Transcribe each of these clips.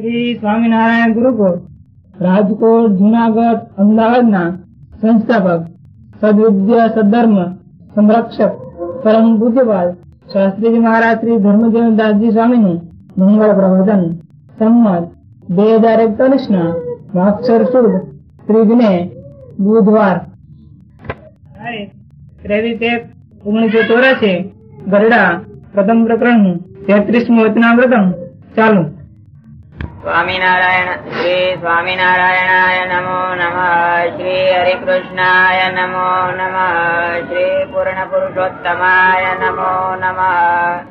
શ્રી સ્વામિનારાયણ ગુરુકુળ, રાજકોટ, જુનાગઢ, અમદાવાદના સંસ્થાપક, સદવિદ્યા, સદધર્મ, સંરક્ષક, પરમ પૂજ્યપાલ શાસ્ત્રીજી મહારાજ શ્રી ધર્મજીવનદાસજી સ્વામીનું મંગળ પ્રવચન, સંમત, બે હજાર એકતાલીસ ના વાક્ષર સુદ ત્રીજને બુધવાર. ત્રેવીસ એક ઓગણીસો ચોરાસી ગરડા પ્રથમ પ્રકરણનું તેત્રીસમું વચનામૃતમ ચાલુ. સ્વામિનારાયણ શ્રી સ્વામિનારાયણાય નમો નમઃ, શ્રી હરિકૃષ્ણાય નમો નમઃ, શ્રી પૂર્ણ પુરુષોત્તમાય નમો નમઃ.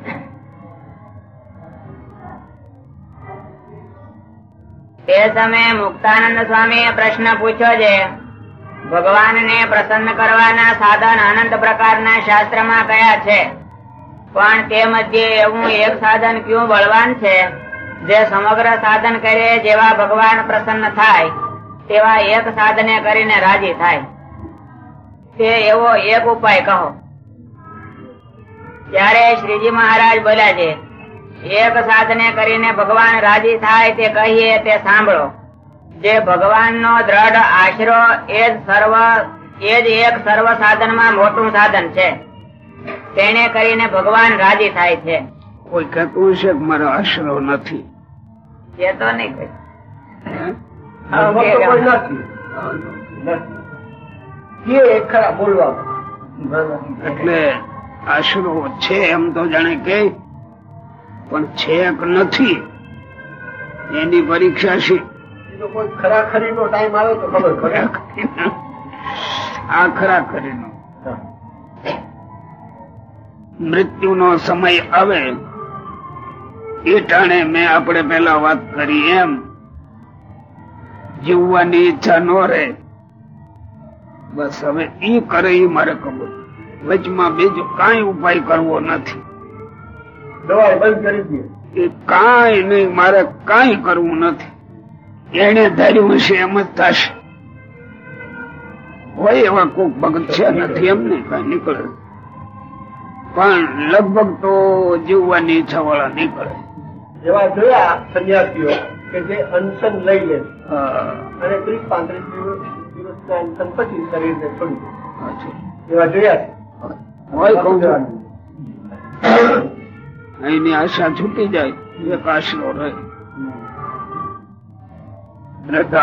તે સમયે મુક્તાનંદ સ્વામીએ પ્રશ્ન પૂછ્યો છે, ભગવાનને પ્રસન્ન કરવાના સાધન અનંત પ્રકારના શાસ્ત્રમાં કયા છે? પણ તે મધ્યે એવું એક સાધન ક્યું બળવાન છે? જે સમગ્ર સાધન કરે જેવા ભગવાન પ્રસન્ન થાય, તેવા એક સાધને કરીને રાજી થાય. તે એવો એક ઉપાય કહો. ત્યારે શ્રીજી મહારાજ બોલ્યા છે, એક સાધને કરીને ભગવાન રાજી થાય તે કહીએ તે સાંભળો. જે ભગવાનનો દ્રઢ આશરો એ જ સર્વ, એ જ એક સર્વ સાધનમાં મોટું સાધન છે. તેને કરીને ભગવાન રાજી થાય છે. કોઈ કહેતું છે મારો આશરો નથી. એ તો નહીં કહે. એટલે આશરો છે એમ તો જાણે કે પણ છે નથી. એની પરીક્ષા છે. આ ખરા ખરીનો મૃત્યુ નો સમય આવે એ ટાણે મેં આપણે પેલા વાત કરી એમ. જીવવાની ઈચ્છા ન રહે. બસ હવે ઈ કરે ઈ મારે ખબર. વચમાં બીજો કાંઈ ઉપાય કરવો નથી. એ કાંઈ નહીં મારે કાંઈ કરવું નથી. એને ધાર્યું છે એમ જ થશે. હોય એવા કોક ભગત છે નથી એમને કઈ નીકળે. પણ લગભગ તો જીવવાની ઈચ્છા વાળા નીકળે. એવા જોયા સંન્યાસીઓ કે જે અનશન લઈ લે અને ત્રીસ પાંત્રીસ દિવસ અનશન પછી શરીરને છોડી દે એવા જોયા. એની આશા છૂટી જાય. એક આશરો રહે. દ્રઢ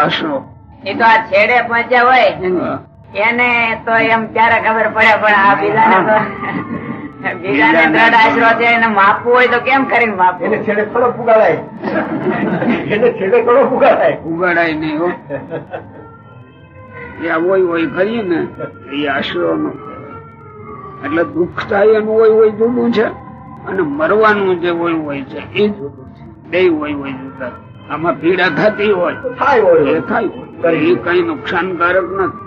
એ તો આ છેડે પહોંચ્યા હોય. એને તો એમ ક્યારે ખબર પડે પણ આ બીજાને તો બીજાને દ્રઢ આશરો છે એને માપવું હોય તો કેમ કરીને એને છેડે થોડો પુગાડાય. એને છેડે થોડો પુગાડાય. ઉગાડાય નહીં હો. એ હોય હોય કરીએ ને એ આશરો નો એટલે દુઃખ થાય એનું હોય હોય જુદું છે અને મરવાનું જે હોય હોય છે એ જુદું છે. બે હોય હોય જુદા. આમાં પીડા થતી હોય થાય હોય એ થાય હોય. એ કઈ નુકસાનકારક નથી.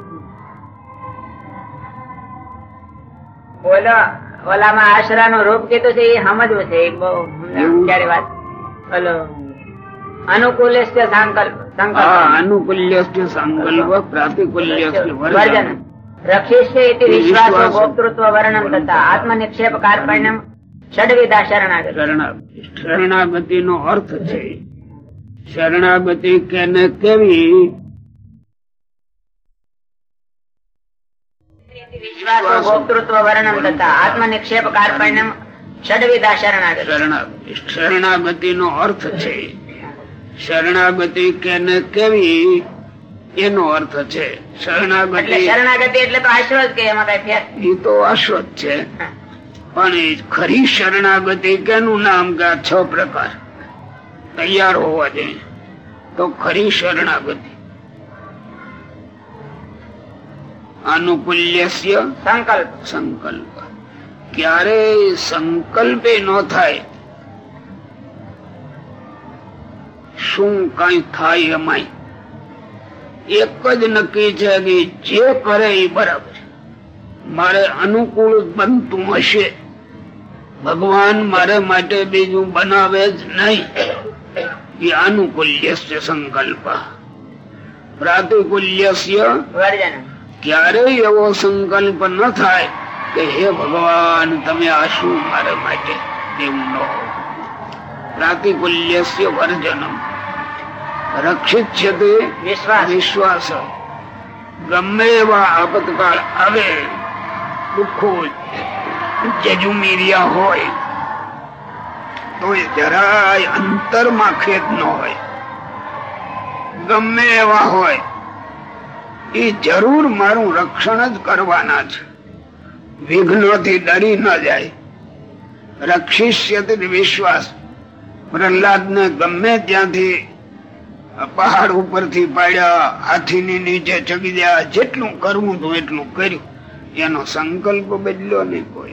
ઓલો ઓલામાં આશરા નું રૂપ કીધું છે એ સમજવું છે એ બહુ ક્યારે વાત. ઓલો અનુકૂલ સંકલ્પ આ સંકલ્પ અનુકૂલ્ય વર્જન. વર્જન. ઇતિ વિશ્વાસો વિશ્વાસો. વર્ણન તથા આત્મનિક્ષેપ કાર્પણ્યમ ષડવિધા શરણાગતિ. શરણાગતિ. નો અર્થ છે. શરણાગતિ કેને કેવી? ગોપતૃત્વ વર્ણન તથા આત્મનિક્ષેપ કાર્પણ્યમ ષડવિધા શરણાગતિ. શરણાગતિ. નો અર્થ છે. શરણાગતિ કેને કેવી? એનો અર્થ છે. એટલે શરણાગતિ શરણાગતિ એટલે તો આશરો કે એમાં કઈ ફેર? એ તો આશ્વત છે. પણ ખરી શરણાગતિ કેનું નામ કે છ પ્રકાર. તૈયાર હોવા જોઈએ. તો ખરી શરણાગતિ. અનુકૂલ્ય સંકલ્પ. સંકલ્પ. ક્યારે સંકલ્પે ન થાય. શું કઈ થાય એમાંય? એક જ નક્કી છે કે જે કરે એ બરાબર. મારે અનુકૂળ બનતું હશે. ભગવાન મારે માટે બીજું બનાવે જ નહીં. એ અનુકૂલ્ય સંકલ્પ. પ્રાતિકૂલ્ય વર્જન. ક્યારેય એવો સંકલ્પ ન થાય કે હે ભગવાન તમે આ શું મારા માટે એવું ન પ્રાતિકુલ્યસ્ય વર્જન વર્જનમ. રક્ષિત છે તે વિશ્વાસ. વિશ્વાસ. ગમે એવા આપતકાળ આવે દુઃખો જજુમીરિયા હોય તો એ જરાય અંતરમાં ખેત ન હોય. ગમે એવા હોય એ જરૂર મારું રક્ષણ જ કરવાના છે. વિઘ્નોથી ડરી ન જાય. રક્ષિષ્યતિ વિશ્વાસ પ્રહલાદ ને ગમે ત્યાંથી પહાડ ઉપરથી પાડ્યા, હાથીની નીચે ચગી ગયા, જેટલું કરવું હતું એટલું કર્યું. એનો સંકલ્પ બદલ્યો નહીં કોઈ.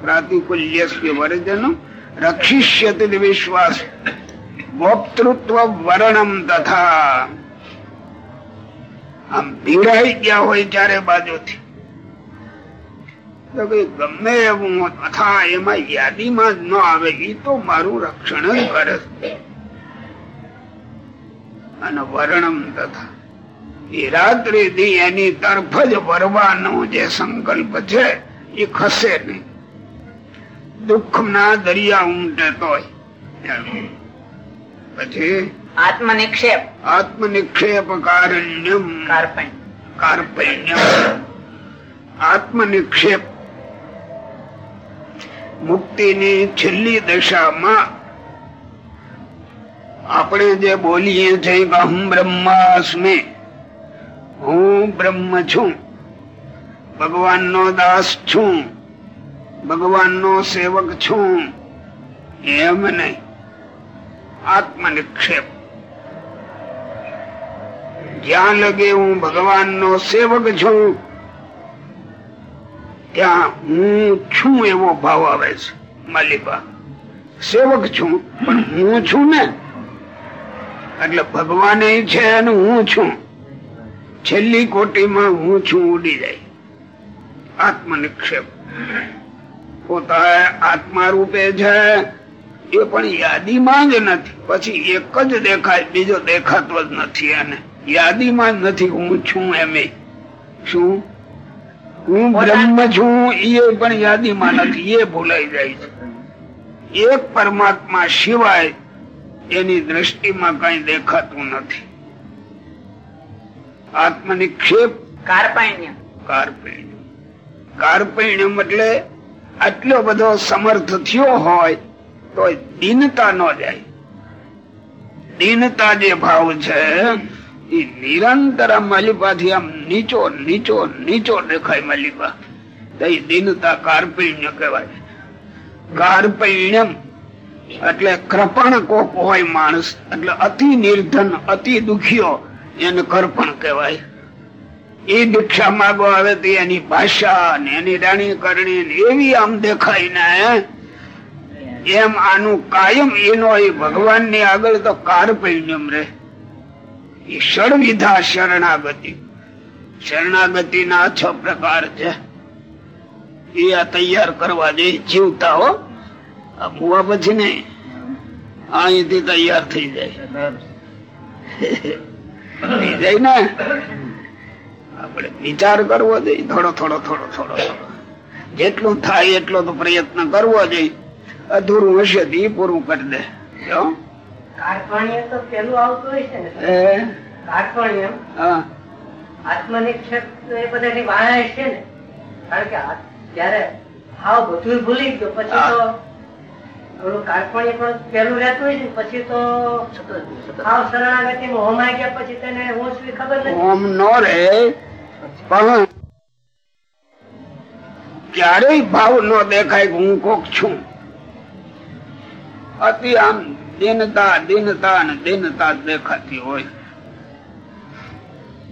પ્રાતિકુલ્ય વર્જન રક્ષિષ્યતિ વિશ્વાસ, ભોક્તૃત્વ વર્ણમ તથા આમ ભીડાઈ ગયા હોય ચારે બાજુથી. ગમે એવું તથા એમાં યાદીમાં જ ન આવે એ તો મારું રક્ષણ જ કરે. અને વર્ણમ તથા. એ રાત્રિ દી એની તરફ જ વરવાનો જે સંકલ્પ છે એ ખસે નહીં. દુઃખ ના દરિયા ઉમટે તોય. પછી આત્મ નિક્ષેપ આત્મનિક્ષેપ કારણ્યમ કાર્પણ કાર્પણ્યમ આત્મનિક્ષેપ મુક્તિની છેલ્લી દશામાં આપણે જે બોલીએ છીએ કે હું બ્રહ્માસ્મિ હું બ્રહ્મ છું ભગવાનનો દાસ છું ભગવાનનો સેવક છું એમ નહીં આત્મનિક્ષેપ જ્યાં લગે હું ભગવાનનો સેવક છું, ત્યાં હું છું એવો ભાવ આવે છે, માલિકા. સેવક છું, પણ હું છું ને? એટલે ભગવાન છે અને હું છું. છેલ્લી કોટીમાં હું છું, ઉડી જાય. આત્મનિક્ષેપ. પોતા આત્મા રૂપે છે, એ પણ યાદીમાં જ નથી. પછી એક જ દેખાય, બીજો દેખાતો જ નથી એને. યાદીમાં નથી હું છું એમ શું? હું બ્રહ્મ છું એ પણ યાદીમાં નથી એ ભૂલાઈ જાય છે. એક પરમાત્મા સિવાય એની દ્રષ્ટિમાં કઈ દેખાતું નથી. આત્મનિક્ષેપ કાર્પણ્ય. કાર્પણ્ય. કાર્પણ્યમ એટલે આટલો બધો સમર્થ થયો હોય તો દીનતા ન જાય. દીનતા જે ભાવ છે એ નિરંતર આ માલિપાથી આમ નીચો નીચો નીચો દેખાય માલિપા. તો દિનતા દીનતા કહેવાય. કાર્પણ્યમ એટલે કૃપણ કોક હોય માણસ, એટલે અતિ નિર્ધન, અતિ દુખીઓ એને કરપણ કહેવાય. એ દીક્ષા માગો આવે તો એની ભાષા ને એની રાણી કરણી એવી આમ દેખાય ને, એમ આનું કાયમ એનો એ ભગવાનની આગળ તો કાર્પણ્યમ રે એ ષડવિધા શરણાગતિ શરણાગતિ. ના છ પ્રકાર છે. એ આ તૈયાર કરવા જોઈએ જીવતા હો મુવા પછી ને અહીંથી તૈયાર થઈ જાય. ને? આપણે વિચાર કરવો જોઈએ. થોડો થોડો થોડો થોડો જેટલું થાય એટલો તો પ્રયત્ન કરવો જોઈએ. અધૂરું હશે તો પૂરું કરી દે. જો તો પેલું આવતું હોય છે ને. એ? આત્મનિક્ષેપ એ બધાની વાળા છે ને. કારણ કે જયારે હાવ બધું ભૂલી ગયો પછી તો પણ પેલું રહેતું હોય છે પછી તો હાવ શરણાગતિ માં હોમાઈ ગયા પછી તેને હું શું ખબર નથી. ઓમ નો રે પણ ક્યારેય ભાવ નો દેખાય હું કોક છું. અતિ આમ દીનતા દિનતા અને દિનતા દેખાતી હોય.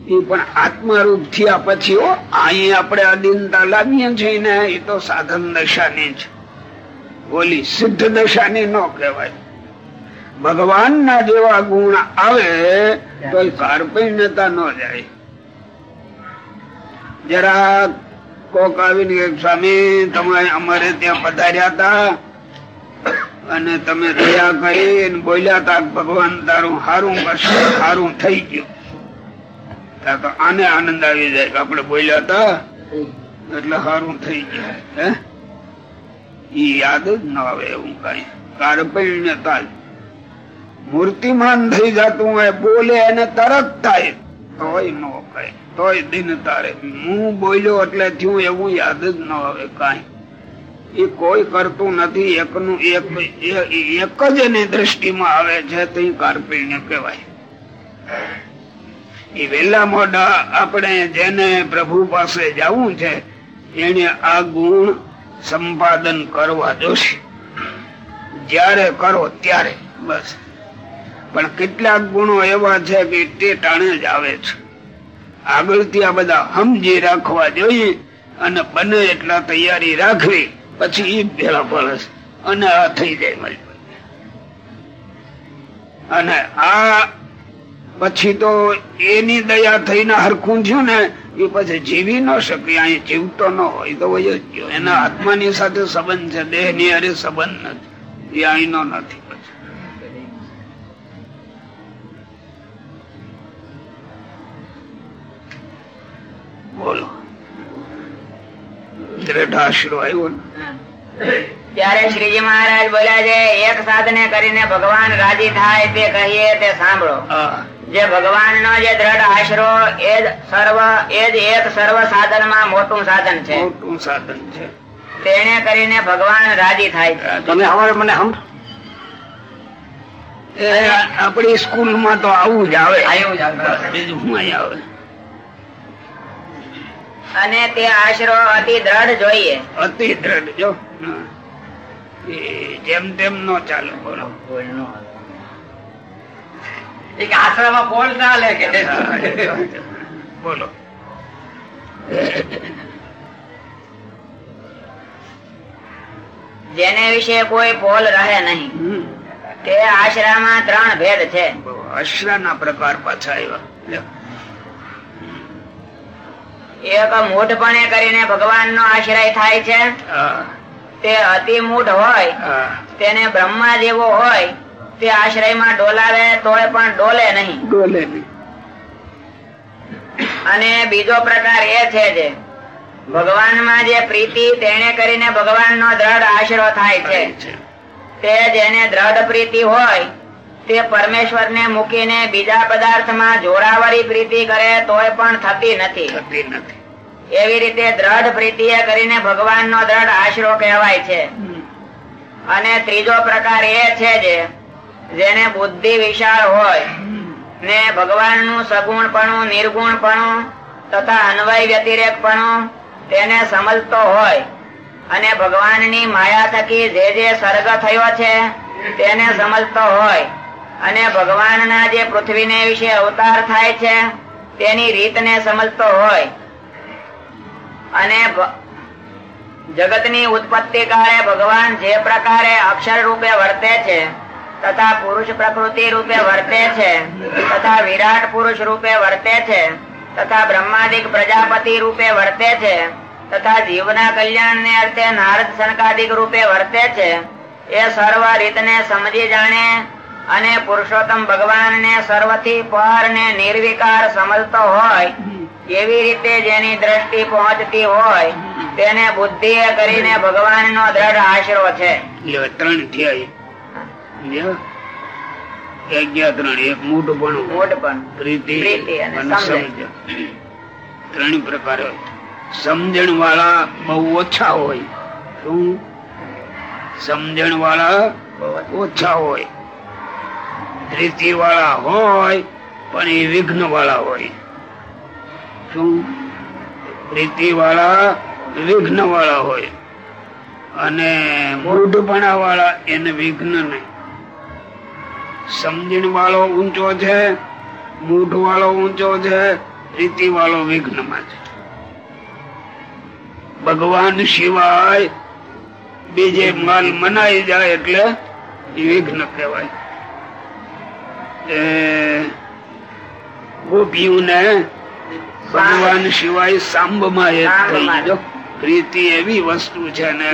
એ પણ આત્મરૂપ થયા પછી અહીં આપણે અદીનતા લાવીએ છીએ ને, એ તો સાધન દશાની છે ઓલી સિદ્ધ દશાની ન કહેવાય. ભગવાન ના જેવા ગુણ આવે તો એ ન જાય. જરા કોક આવીને સ્વામી, તમે અમારે ત્યાં પધાર્યા હતા અને તમે દયા કરી બોલ્યા તા ભગવાન તારું હારું કરશે સારું થઈ ગયું. તો આને આનંદ આવી જાય કે આપણે બોલ્યા તા, એટલે સારું થઈ ગયું. હે? ઈ યાદ જ ન આવે એવું કઈ. કાર્પણ્યતા જ. મૂર્તિમાન થઈ જતું હોય, બોલે એને તરત થાય. તોય ન કઈ તોય દિન તારે. હું બોલ્યો એટલે થયું એવું યાદ જ ન આવે કાંઈ. એ કોઈ કરતું નથી, એકનું એક એક જ એની દ્રષ્ટિમાં આવે છે તે કાર્પિણ્ય કહેવાય. એ વેલા મોડા આપણે જેને પ્રભુ પાસે જવું છે, એને આ ગુણ સંપાદન કરવા જોશે. જ્યારે કરો ત્યારે, બસ. પણ કેટલાક ગુણો એવા છે કે તે ટાણે જ આવે છે. આગળથી આ બધા સમજી રાખવા જોઈએ અને બને એટલા તૈયારી રાખવી. પછી એ ભેળા પડે અને આ થઈ જાય મારી અને આ પછી તો એની દયા થઈને હરખું થયું ને એ પછી જીવી ન શકે, અહીં જીવતો ન હોય, તો વયો એના આત્માની સાથે સંબંધ છે દેહની અરે સંબંધ નથી. એ અહીંનો નથી પછી. બોલો. દ્રઢાશરો આવ્યો ત્યારે શ્રીજી મહારાજ બોલ્યા છે એક સાધને કરીને ભગવાન રાજી થાય તે કહીએ તે સાંભળો. જે ભગવાન નો જે દ્રઢ આશરો એ જ સર્વ એ જ એક સર્વ સાધનમાં મોટું સાધન છે. મોટું સાધન છે. તેને કરીને ભગવાન રાજી થાય તમે હવે મને હમ આપણી સ્કૂલમાં તો આવું જ આવે. આવું જ આવે. બીજું આવે? અને તે આશરો અતિ દ્રઢ જોઈએ. અતિ દ્રઢ જો. જેમ તેમ નો ચાલે બોલો. એક આશ્રમમાં બોલ ના લે કે? બોલો. જેને વિશે કોઈ પોલ રહે નહીં. તે આશરામાં ત્રણ ભેદ છે. અશ્રના પ્રકાર પાછા આવ્યા. એક મૂઢપણે કરીને ભગવાન નો આશ્રય થાય છે. તે અતિ મૂઢ હોય તેને બ્રહ્મા જેવો હોય તે આશ્રયમાં ડોલાવે તો પણ ડોલે નહીં. ડોલે અને બીજો પ્રકાર એ છે જે ભગવાનમાં જે પ્રીતિ તેને કરીને ભગવાનનો દ્રઢ આશરો થાય છે. છે. તે જેને દ્રઢ પ્રીતિ હોય તે પરમેશ્વરને મૂકીને બીજા પદાર્થમાં જોરાવરી પ્રીતિ કરે તોય પણ થતી નથી. થતી નથી. એવી રીતે દ્રઢ પ્રીતિ કરીને ભગવાનનો દ્રઢ આશરો કહેવાય છે. અને ત્રીજો પ્રકાર એ છે જે જેને બુદ્ધિ વિશાળ હોય ને ભગવાનનું સગુણપણું નિર્ગુણપણું તથા અન્વય વ્યતિરેકપણું તેને સમજતો હોય અને ભગવાનની માયા થકી જે જે સર્ગ થયો છે તેને સમજતો હોય. અને ભગવાનના જે પૃથ્વીને વિશે અવતાર થાય છે, તેની રીતને સમજતો હોય. અને જગત જગતની ઉત્પત્તિ કાળે ભગવાન જે પ્રકારે અક્ષર રૂપે વર્તે છે, તથા પુરુષ પ્રકૃતિ રૂપે વર્તે છે, તથા વિરાટ પુરુષ રૂપે વર્તે છે, તથા બ્રહ્માદિક પ્રજાપતિ રૂપે વર્તે છે, તથા જીવના કલ્યાણ ને અર્થે નારદ સનકાદિક રૂપે વર્તે છે, એ સર્વ રીતને સમજી જાણે અને પુરુષોત્તમ ભગવાનને સર્વથી પર ને નિર્વિકાર સમજતો હોય એવી રીતે જેની દ્રષ્ટિ પહોંચતી હોય તેને બુદ્ધિ કરીને ભગવાનનો દ્રઢ આશરો છે. ત્રણ થયા. એક ગયા ત્રણ એક મોટું પણ મૂઢ પણ પ્રીતિ અને ત્રણ પ્રકાર સમજણ વાળા બહુ ઓછા હોય. શું? સમજણ વાળા ઓછા હોય. પ્રીતિ વાળા હોય, પણ એ વિઘ્ન વાળા હોય. શું? રીતિ વાળા વિઘ્ન વાળા હોય. અને મૂઢપણા વાળા એને વિઘ્ન નહીં. સમજણ વાળો ઊંચો છે મૂઢ વાળો ઊંચો છે રીતિ વાળો વિઘ્નમાં છે. ભગવાન સિવાય બીજે માલ મનાઈ જાય એટલે વિઘ્ન કહેવાય. ગોપીઓને ભગવાન સિવાય સાંબમાં એક થઈ ગયો. પ્રીતિ એવી વસ્તુ છે ને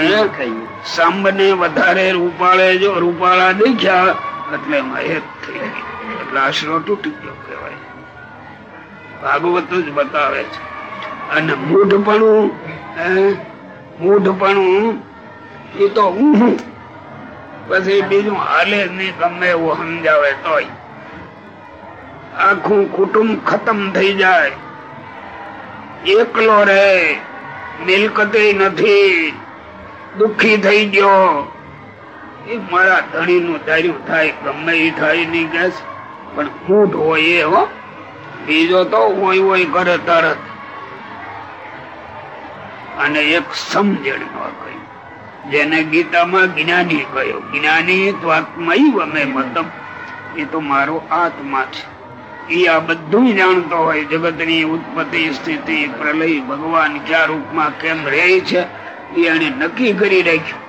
સાંબ ને વધારે રૂપાળે જો રૂપાળા દેખ્યા એટલે મહેત થઈ ગઈ એટલે આશરો તૂટી ગયો કહેવાય. ભાગવત જ બતાવે છે. અને મૂઢપણું મૂઢપણું એ તો હું. પછી બીજું હાલે નહીં ગમે એવું સમજાવે તોય. આખું કુટુંબ ખતમ થઈ જાય. એકલો રહે મિલકતે નથી. દુખી થઈ ગયો. એ મારા ધણી નું ધાર્યું થાય, ગમે એ થાય નહીં કે પણ ફૂટ હોય એ, હો. બીજો તો હોય હોય કરે તરત. અને એક સમજણ ન કહ્યું જેને ગીતામાં જ્ઞાની કહ્યો, જ્ઞાની તો આત્મા મતમ. એ તો મારો આત્મા છે. એ આ બધું જાણતો હોય જગતની ઉત્પત્તિ, સ્થિતિ, પ્રલય, ભગવાન ક્યાં રૂપમાં કેમ રહે છે એ એને નક્કી કરી રાખ્યું.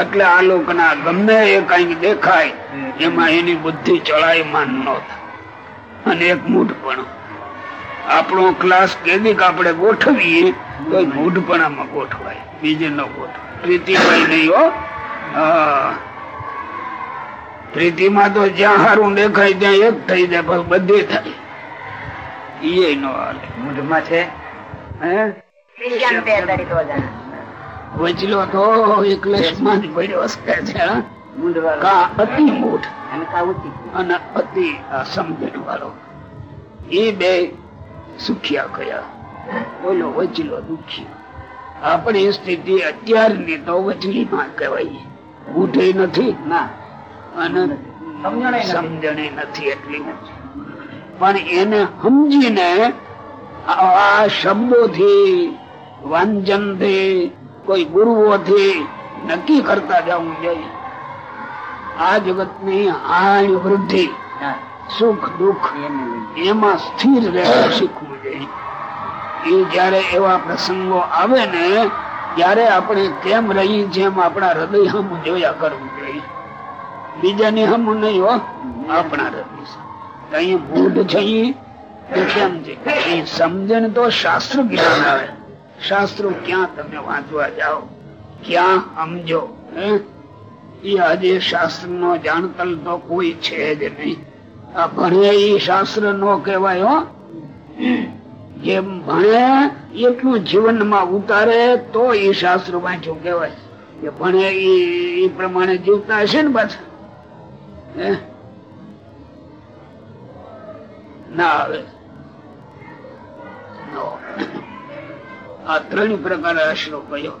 એટલે આ લોકના ગમે એ કંઈક દેખાય, એમાં એની બુદ્ધિ ચડાયમાન ન અને એક મૂઢપણું. આપણો ક્લાસ કેદીક આપણે ગોઠવીએ તો મૂઢપણામાં ગોઠવાય, બીજે ન ગોઠવાય. પ્રીતિભાઈ નહીં હો. હા. પ્રીતિમાં તો જ્યાં સારું દેખાય ત્યાં એક થઈ જાય પણ બધે થાય. એ નો હાલે. મૂઢમાં છે. વચલો તો એકલેશમાં જ પડ્યો છે હા? કા અતિ મૂઢ. અને કાવતી અને અતિ સમજણ વાળો એ બે સુખિયા કયા બોલો વચલો દુખી. આપણી સ્થિતિ અત્યારની તો વચલીમાં કહેવાય. ઉઠે નથી. ના. સમજણે નથી. સમજણે નથી એટલી પણ એને સમજીને આ શબ્દોથી વાંચનથી કોઈ ગુરુઓથી નક્કી કરતા જવું જોઈએ. આ જગતની હાણ વૃદ્ધિ સુખ દુઃખ એમાં સ્થિર રહેવું શીખવું જોઈએ. એ જયારે એવા પ્રસંગો આવે ને ત્યારે આપણે કેમ રહી જેમ આપણા હૃદય જોયા કરવું જોઈએ. બીજાની હમ નહીં હો. આપણા. અહીં મૂઢ છે એ કેમ છે? સમજણ તો શાસ્ત્ર જ્ઞાન આવે. શાસ્ત્રો ક્યાં તમે વાંચવા જાઓ? ક્યાં સમજો? એ આજે શાસ્ત્ર નો જાણતલ તો કોઈ છે જ નહીં. આ ભણે એ શાસ્ત્ર નો કહેવાય હો. જેમ ભણે એટલું જીવનમાં ઉતારે તો એ શાસ્ત્ર વાંચ્યું કહેવાય. કે ભણે એ પ્રમાણે જીવતા હશે ને પાછા? ના આવે. આ ત્રણ પ્રકાર આશરો કયો.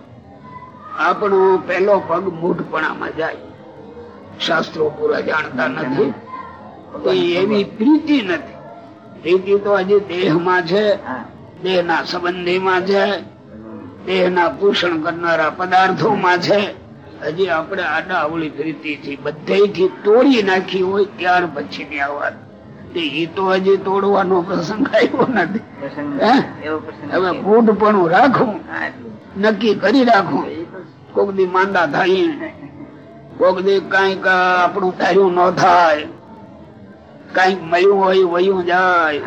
આપણો પહેલો પગ મૂઢપણામાં જાય. શાસ્ત્રો પૂરા જાણતા નથી. તો એવી પ્રીતિ નથી. પ્રીતિ તો હજી દેહમાં છે. દેહના સંબંધીમાં છે. દેહના પોષણ કરનારા પદાર્થોમાં છે. હજી આપણે આડા અવળી પ્રીતિ થી બધેથી તોડી નાખી હોય ત્યાર પછી ની આ વાત. તે ઈ તો હજી તોડવાનો પ્રસંગ આવ્યો નથી. હે? હવે ફૂટ પણ રાખું નક્કી કરી રાખું. એ કોક દી માંદા થાય કોક દી કંઈક આપણું ધાર્યું ન થાય. કંઈક મળ્યું હોય વયું જાય.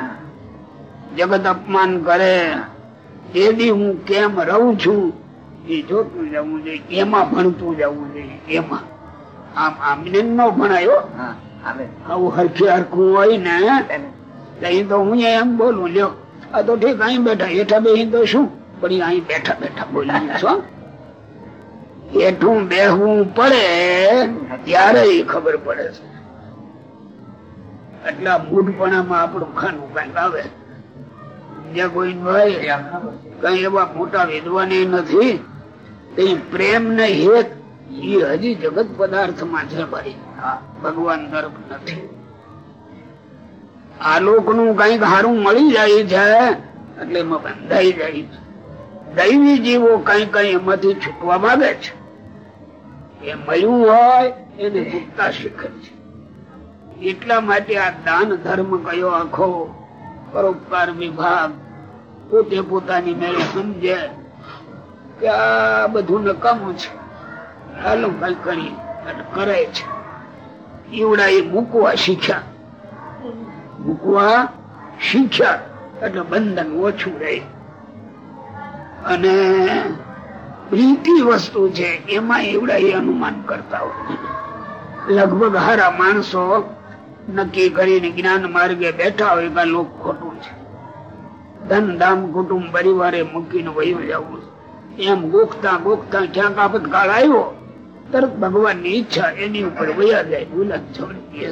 જગત અપમાન કરે. એ હું કેમ રહું છું? એ જોતું જવું જોઈએ એમાં ભણતું જવું જોઈએ એમાં. આમ આમને ન ભણાયો આવું. હરખી હરખું હોય ને તેને. તો હું એમ બોલું લ્યો. આ તો ઠીક અહીં બેઠા હેઠા બેહી તો શું? પણ અહીં બેઠા બેઠા બોલી છો હેઠું બેહવું પડે ત્યારે ખબર પડે છે. એટલા મૂઢપણામાં આપણું ખાનું કંઈક આવે. જે કોઈ ભાઈ કઈ એવા મોટા વિદ્વાન નથી. પ્રેમ ને હેત એ હજી જગત પદાર્થમાં છે ભાઈ. ભગવાન તરફ નથી. આ લોકનું કંઈક સારું મળી જાય છે, એટલે એમાં બંધાઈ જાય છે. દૈવી જીવો કઈ કઈ એમાંથી છૂટવા માંગે છે. એ મળ્યું હોય એને ભૂખતા શીખે છે. એટલા માટે આ દાન ધર્મ કયો આખો પરોપકાર વિભાગ પોતે પોતાની મેળે સમજે. કે આ બધું નકામું છે. હાલો કઈ અને કરે છે. એવડા એ મૂકવા શીખ્યા. મૂકવા શીખ્યા. એટલે બંધન ઓછું રહે. અને પ્રીતિ વસ્તુ છે, એમાં એવડા એ અનુમાન કરતા હોય લગભગ હારા માણસો નક્કી કરીને જ્ઞાન માર્ગે બેઠા હોય કે લોક ખોટું છે. ધન ધામ કુટુંબ પરિવારે મૂકીને વયું જવું છે. એમ ગોખતા ગોખતા ક્યાંક આપત કાળ આવ્યો. તરત ભગવાનની ઈચ્છા એની ઉપર વયા જાય, ઉલટ છોડી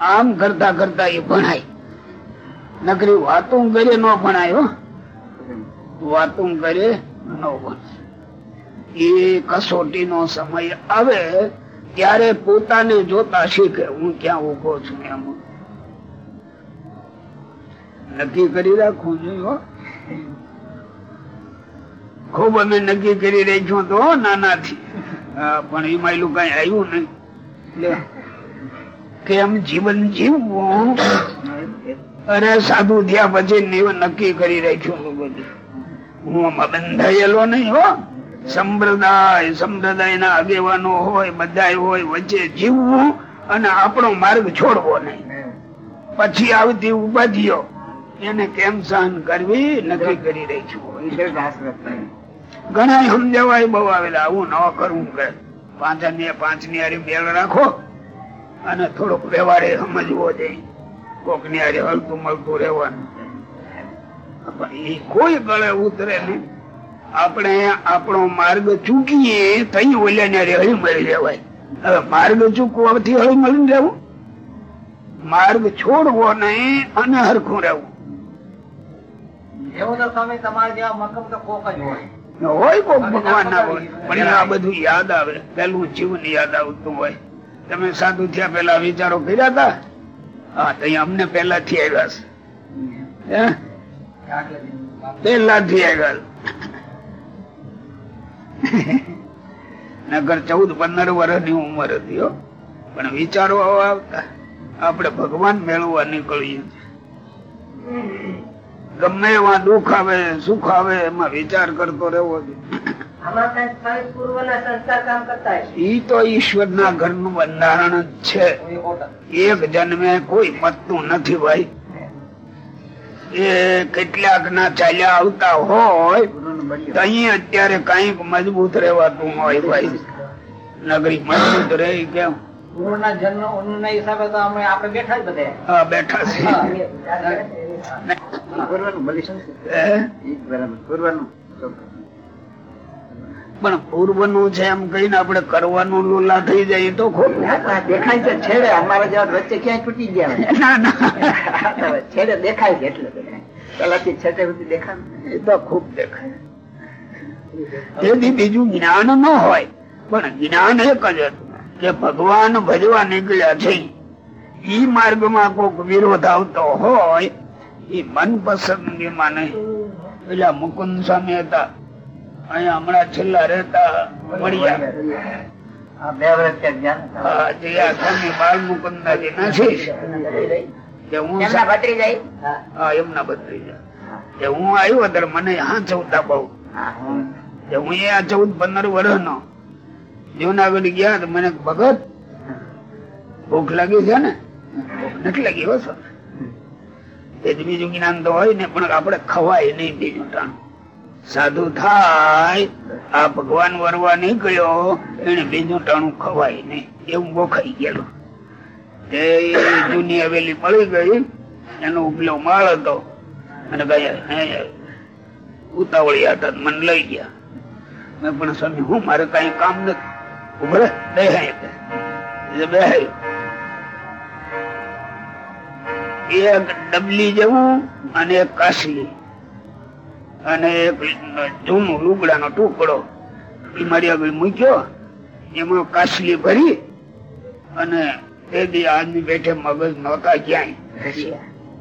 આમ કરતા કરતા એ ભણાય. નકરી વાતો કરે ન ભણાયો વાતો કરે ન ભણાય. એ કસોટી નો સમય આવે ત્યારે પોતાને જોતા શીખે, હું ક્યાં ઊભો છું એમ. નક્કી કરી રાખવું જોઈએ. ખૂબ અમે નક્કી કરી રાખ્યું તો નાનાથી. પણ એમાં એલું કઈ આવ્યું નહીં. કેમ જીવન જીવવું. અરે, સાધુ થયા પછી નક્કી કરી રાખ્યું બધું. હું આમાં બંધાયેલો નહીં હો. સંપ્રદાય સંપ્રદાય ના આગેવાનો હોય બધા હોય, વચ્ચે જીવવું અને આપણો માર્ગ છોડવો નહીં. પછી આવતી ઉપાધિઓ, એને કેમ સહન કરવી? નક્કી કરી રહી છું. ઘણા સમજાવાય બહુ આવેલા આવું ન કરવું કે પાંચ ને પાંચ હારી મેળ રાખો અને થોડોક વ્યવહારે સમજવો જોઈએ કોકની હારે હલતું મળતું રહેવાનું કોઈ ગળે ઉતરે નહીં. આપણે આપણો માર્ગ ચૂકીએ તઈ ઓલ્યા ને હળી મળી રહેવાય. હવે માર્ગ ચૂકવાથી હળી મળી રહેવું? માર્ગ છોડવો નહીં અને હરખું રહેવું. એવું તો તમે તમારે જેવા મકમ તો કોક જ હોય. હોય કોક ભગવાન ના હોય. પણ આ બધું યાદ આવે. પેલું જીવન યાદ આવતું હોય. તમે સાધુ થયા પેલા વિચારો કર્યા હતા? હા તો અમને પેલા થી આવ્યા છે? પેલા થી આવ્યા નગર ચૌદ પંદર વર્ષની ઉંમર હતી હો. પણ વિચારો આવા આવતા. આપણે ભગવાન મેળવવા નીકળીએ છીએ. ગમે એવા દુઃખ આવે સુખ આવે એમાં વિચાર કરતો રહેવો ઈ તો ઈશ્વર ના ઘરનું બંધારણ જ છે. એક જન્મે કોઈ પતતું નથી ભાઈ. એ કેટલાક ના ચાલ્યા આવતા હોય તો અત્યારે કંઈક મજબૂત રહેવાતું હોય ભાઈ. નગરી મજબૂત રહે કેમ? પૂર્વના જન્મ ઉન્નના હિસાબે તો અમે આપણે બેઠા જ બધે. હા બેઠા છે. હે? પણ પૂર્વનું છે એમ કહીને આપણે કરવાનું લોલા થઈ જાય તો ખોટું દેખાય છે છેડે. અમારા જેવા વચ્ચે ક્યાંય તૂટી ગયા ના ના. છેડે દેખાય છે એટલે પેલાથી છેડે સુધી દેખાય. એ તો ખૂબ દેખાય. તેથી બીજું જ્ઞાન ન હોય પણ જ્ઞાન એક જ હતું. કે ભગવાન ભજવા નીકળ્યા છે. ઈ માર્ગમાં કોક વિરોધ આવતો હોય એ મનપસંદગીમાં નહીં પેલા મુકુંદ સ્વામી હતા. અહીંયા હમણાં છેલ્લા રહેતા મળ્યા. હા, જે આ સ્વામી બાળ મુકુંદાજી નથી કે હું એમના હા બદલી કે હું આવ્યો ત્યારે મને હાંચવતા બહુ. કે હું એ આ ચૌદ પંદર વર્ષ નો જુનાગઢ ગયા તો મને ભગત ભૂખ લાગી છે ને? ભૂખ નથી લાગી હો એ બીજું જ્ઞાન તો હોય ને, પણ આપણે ખવાય નહીં બીજું ટાણું. સાધુ થાય, આ ભગવાન વરવા નીકળ્યો, એને બીજું ટાણું ખવાય નહીં. એવું ગોખાઈ ગયેલું. તે જૂની હવેલી મળી ગઈ, એનો ઉપલો માળ હતો. અને ગયા ઉતાવળી હતા, મને લઈ ગયા. મેં પણ સ્વામી, હું મારે કઈ કામ નથી. ઉભરે બેહાય બેહાય એક ડબલી જેવું અને એક કાશલી અને એક જૂનું લુગડાનો ટુકડો. એ મારી આગળ મૂક્યો. એમાં કાસલી ભરી અને તે દી આજની બેઠે મગજ નહોતા ક્યાંય.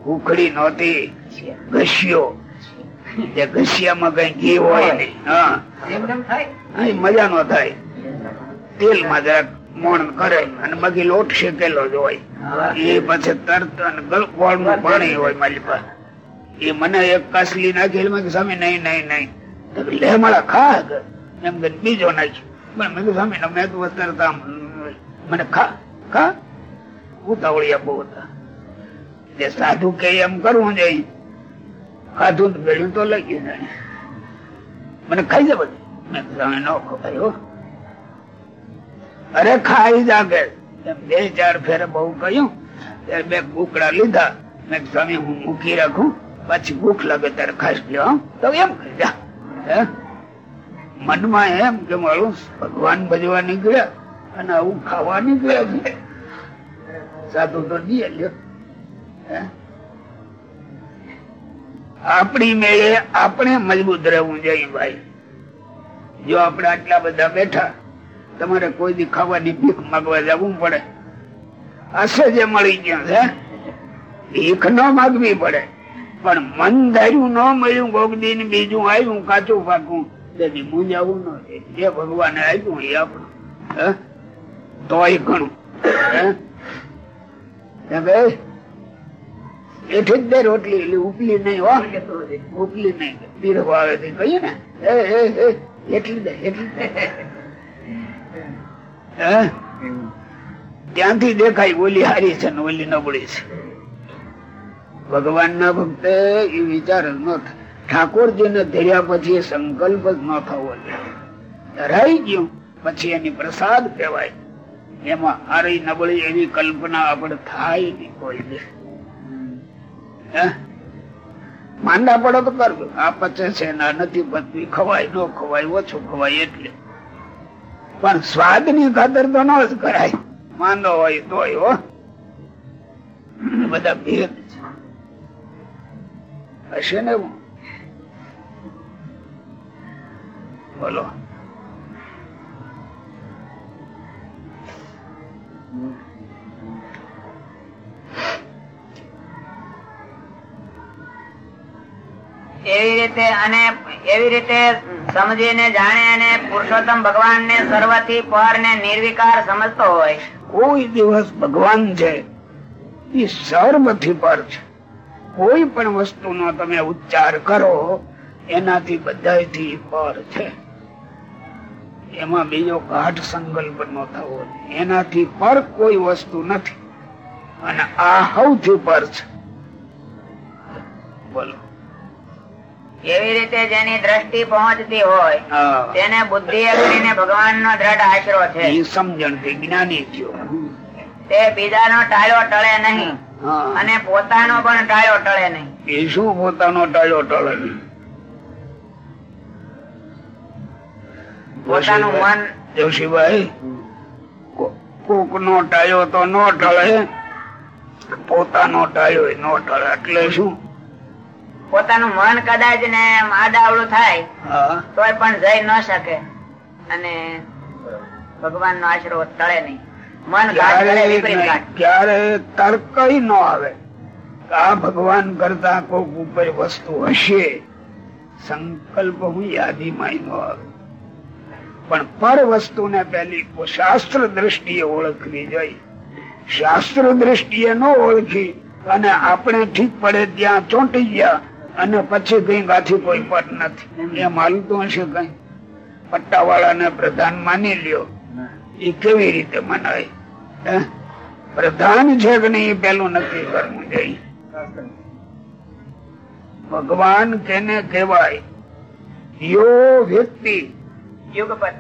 ઉખડી નહોતી. ઘસ્યો. ઘસિયામાં કઈ ઘી હોય નહીં. હા, મજા નો થાય. તેલમાં જરાક મોણ કરે અને બાકી લોટ શેકેલો જ હોય. એ પછી તરત અને ગોળનું પાણી હોય મારી પાસે. એ મને એક કાસલી નાખેલ મેં સ્વામી નહીં નહીં નહીં. લે મારા ખા. એમ કે બીજો નાખ્યો. પણ મેં સ્વામી મેં તો તરત આમ મને ખા ખા. ઉતાવળિયા બહુ હતા. જે સાધુ કે એમ કરવું જોઈએ ખાધું ગળ્યું તો લઈ ગયું મને ખાઈ જાય બધું મેં "હવે ન ખવાય હો." અરે ખાઈ જાગે. બે ચાર ફેરે બહુ કહ્યું. ત્યારે બે કુકડા લીધા. મેં "સ્વામી, હું મૂકી રાખું. પછી ભૂખ લાગે ત્યારે ખાસ લ્યો, હો." તો એમ જા. મનમાં એમ કે મારું ભગવાન ભજવા નીકળ્યા અને આવું ખાવા નીકળ્યા છે. સાધુ તો નહીં લ્યો? આપણી મેળે આપણે મજબૂત રહેવું જોઈએ ભાઈ. જો આપણે આટલા બધા બેઠા તમારે કોઈ દી ખાવાની ભીખ માગવા જવું પડે. હશે જે મળી ગયા છે ભીખ ન માગવી પડે. પણ મન ધાર્યું ન મળ્યું, કોક દી ને બીજું આવ્યું, કાચું પાકું. એ આપણું, હે? તોય ઘણું એઠી જ રોટલી, એટલે ઉપલી નહીં, હો? ઉપલી નહીં પીરવા આવે તે કહીએ ને? એ એ એ એટલી દે એટલી દે. હે? ત્યાંથી દેખાય ઓલી હારી છે ને ઓલી નબળી છે. ભગવાન ના ભક્ત એ વિચાર ન ઠાકોરજી ને ધર્યા પછી સંકલ્પ જ ન થવો ધરાઈ ગયું, પછી એની પ્રસાદ કહેવાય. એમાં હારી નબળી એવી કલ્પના આપણે થાય નહીં કોઈ દે? માંદા પડો તો કરવું આ પચે છે ના નથી પચવી ખવાય, ન ખવાય, ઓછું ખવાય એટલે. પણ સ્વાદની ખાતર તો ન જ કરાય. માંદો હોય તોય હો. બધા ભેદ હશે ને બોલો. એવી રીતે અને એવી રીતે સમજીને જાણે અને પુરુષોત્તમ ભગવાન ને સર્વથી પર ને નિર્વિકાર સમજતો હોય. કોઈ દિવસ ભગવાન છે, એ સર્વથી પર છે. કોઈ પણ વસ્તુનો તમે ઉચ્ચાર કરો, એનાથી બધાથી પર છે. એમાં બીજો ગાઢ સંકલ્પ ન થવો. એનાથી પર કોઈ વસ્તુ નથી. અને આ સૌથી પર છે. બોલો. એવી રીતે જેની દ્રષ્ટિ પહોંચતી હોય તેને બુદ્ધિ કરીને ભગવાન નો દ્રઢ આશરો છે. સમજણથી જ્ઞાની થયો તે બીજાનો ટાળો ટળે નહીં. અને પોતાનો પણ ટાળો ટળે નહીં. એ શું પોતાનો ટાળો ટળે નહીં? પોતાનું મન જોશીભાઈ કોક નો ટાળ્યો તો નો ટળે. પોતાનો ટાળ્યો નો ટળે એટલે શું? પોતાનું મન કદાચ ને આડાવડું થાય તો પણ જઈ ન શકે. અને ભગવાન નો આશરો તળે નહીં. મન ક્યારે તર્ક ન આવે. આ ભગવાન કરતા કોક ઉપર વસ્તુ હશે. સંકલ્પ હું યાદીમાં ન આવે. પણ પર વસ્તુને પેલી શાસ્ત્ર દ્રષ્ટિએ ઓળખવી જોઈએ. શાસ્ત્ર દ્રષ્ટિએ ન ઓળખી અને આપણે ઠીક પડે ત્યાં ચોંટી ગયા અને પછી કઈ ગાથી કોઈ પટ નથી. એમ હાલતું હશે કઈ. પટ્ટાવાળાને પ્રધાન માની લ્યો. એ કેવી રીતે મનાય? પ્રધાન છે કે નહીં એ પેલું નક્કી કરવું જોઈએ. ભગવાન કેને કહેવાય? યો વ્યક્તિ. યુગપત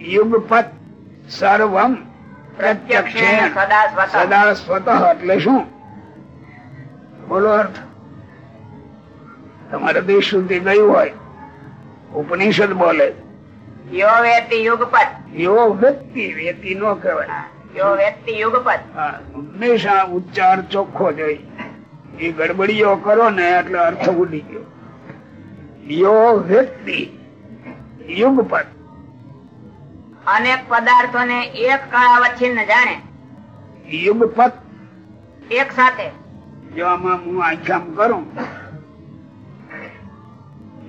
યુગપત સર્વમ પ્રત્યક્ષ સદા સ્વતઃ. એટલે શું? બોલો અર્થ. તમારે દેશ સુધી ગયું હોય. ઉપનિષદ બોલે યો વેતિ યુગપત. યો વ્યક્તિ વ્યક્તિ નો કહેવાય. યો વેતિ યુગપત. હંમેશા ઉચ્ચાર ચોખ્ખો જોઈ એ ગડબડીઓ કરો ને એટલે અર્થ ઉડી ગયો. યો વ્યક્તિ યુગપત. અનેક પદાર્થો ને એક કાળ અવચ્છિન્ન જાણે. યુગપત. એક સાથે. જો આમાં હું આખ્યામ કરું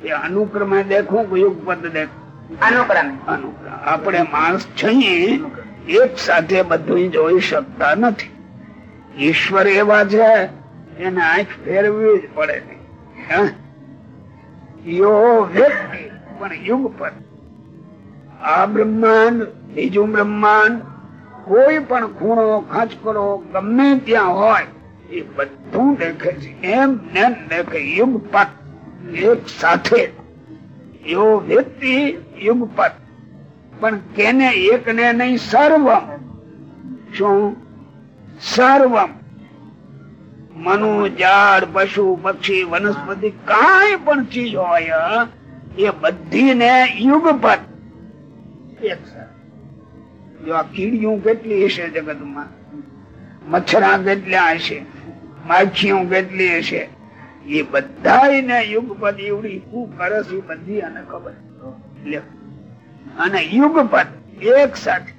એ અનુક્રમે દેખું કે દેખું. અનુક્રમે. આપણે માણસ છીએ એક સાથે બધું જોઈ શકતા નથી. ઈશ્વર એવા છે એને આંખ ફેરવી જ પડે નહીં. યો વ્યક્તિ? પણ યુગ પર આ બ્રહ્માંડ બીજું બ્રહ્માંડ કોઈ પણ ખૂણો ખાંચકડો ગમે ત્યાં હોય એ બધું દેખે છે. એમ ને દેખે. યુગ પત એક સાથે. એવો વ્યક્તિ પણ કેને એક ને નહીં સર્વમ? શું? સર્વમ. મનુ, ઝાડ, પશુ, પક્ષી, વનસ્પતિ કઈ પણ ચીજ હોય, એ બધી ને યુગપત. એક જો આ કીડીયું કેટલી હશે જગતમાં? મચ્છરા કેટલા હશે? માછીઓ કેટલી હશે? એ બધા યુગપદ એવડી શું કરે છે બધી અને ખબર. અને યુગપદ એક સાથે.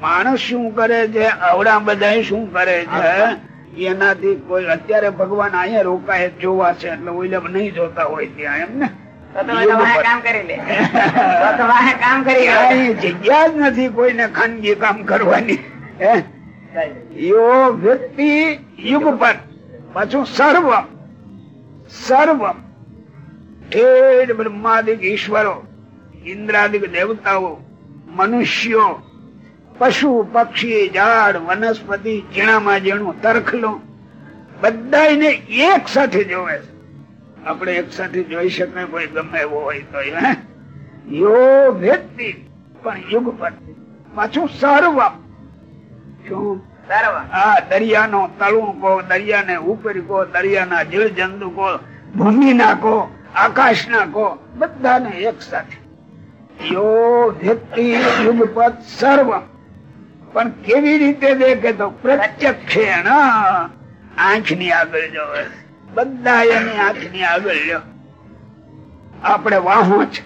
માણસ શું કરે છે આવડા બધા શું કરે છે એનાથી કોઈ અત્યારે ભગવાન અહીંયા રોકાય જોવા છે એટલે ઓઈલે નહીં જોતા હોય ત્યાં એમ ને. જગ્યા જ નથી કોઈને ખાનગી કામ કરવાની. હે? વ્યક્તિ યુગપદ. પાછું સર્વ સર્વ ઠેર બ્રહ્માદિક ઈશ્વરો, ઇન્દ્રાદિક દેવતાઓ, મનુષ્યો, પશુ, પક્ષી, ઝાડ, વનસ્પતિ, ઝીણામાં ઝીણું, તરખલું બધાને એક સાથે જોવે છે. આપણે એક સાથે જોઈ શકીએ કોઈ ગમે એવો હોય તો? યો વ્યક્તિ પણ યુગ પર પાછું સર્વ શું? આ દરિયાનો તળું કો, દરિયાને ઉપર કો, દરિયાના જીવ જંતુ કો, ભૂમિના કો, આકાશના કો, બધાને એક સાથે. યો વ્યક્તિ યુગપદ સર્વ. પણ કેવી રીતે દેખે તો પ્રત્યક્ષ આંખની આગળ જો બધા એની આંખની આગળ લ્યો. આપણે વાહો છે.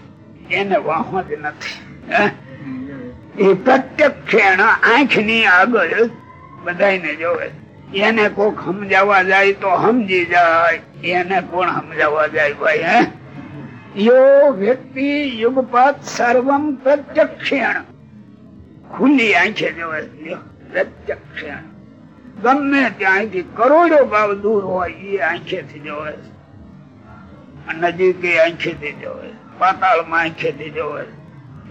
એને વાહો જ નથી? એ પ્રત્યક્ષ આંખની આગળ બધાને જોવે. એને કોક સમજાવવા જાય તો સમજી જાય. એને કોણ સમજાવવા જાય ભાઈ, હે? યો વ્યક્તિ યુગપત સર્વમ પ્રત્યક્ષેણ. ખુલ્લી આંખે જોવે પ્રત્યક્ષેણ. ગમે ત્યાંથી કરોડો ભાવ દૂર હોય એ આંખેથી જોવે નજીક આંખેથી જોવે પાતાળમાં આંખેથી જોવે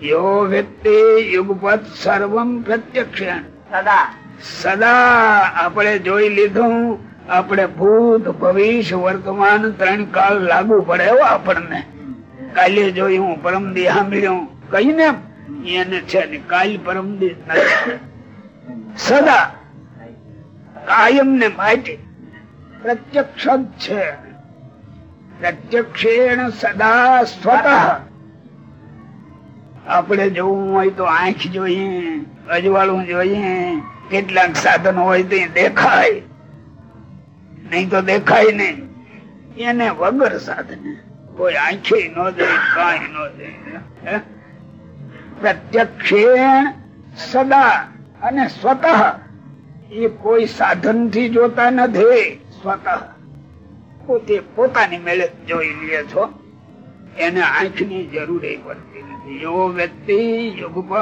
યો વ્યક્તિ યુગપત સર્વમ પ્રત્યક્ષેણ. સદા સદા આપણે જોઈ લીધું, આપણે ભૂત, ભવિષ્ય, વર્તમાન ત્રણ કાળ લાગુ પડે આપણને. કાલે જોયું પરમદી સાંભળ્યું. કહીને એને છે ને કાલ પરમ દી સદા કાયમ ને માટે પ્રત્યક્ષ જ છે. પ્રત્યક્ષેણ સદા સ્વત. આપણે જોવું હોય તો આંખ જોઈએ, અજવાળું જોઈએ કેટલાક સાધનો હોય તો દેખાય. નહીં તો દેખાય નહીં. એને વગર સાધને કોઈ આંખે ન દે, કાંઈ ન દે? પ્રત્યક્ષેણ સદા અને સ્વતઃ. એ કોઈ સાધનથી જોતા નથી, સ્વતઃ. પોતે પોતાની મેળે જોઈ લે છો. એને આંખની જરૂર પડતી પછી એનો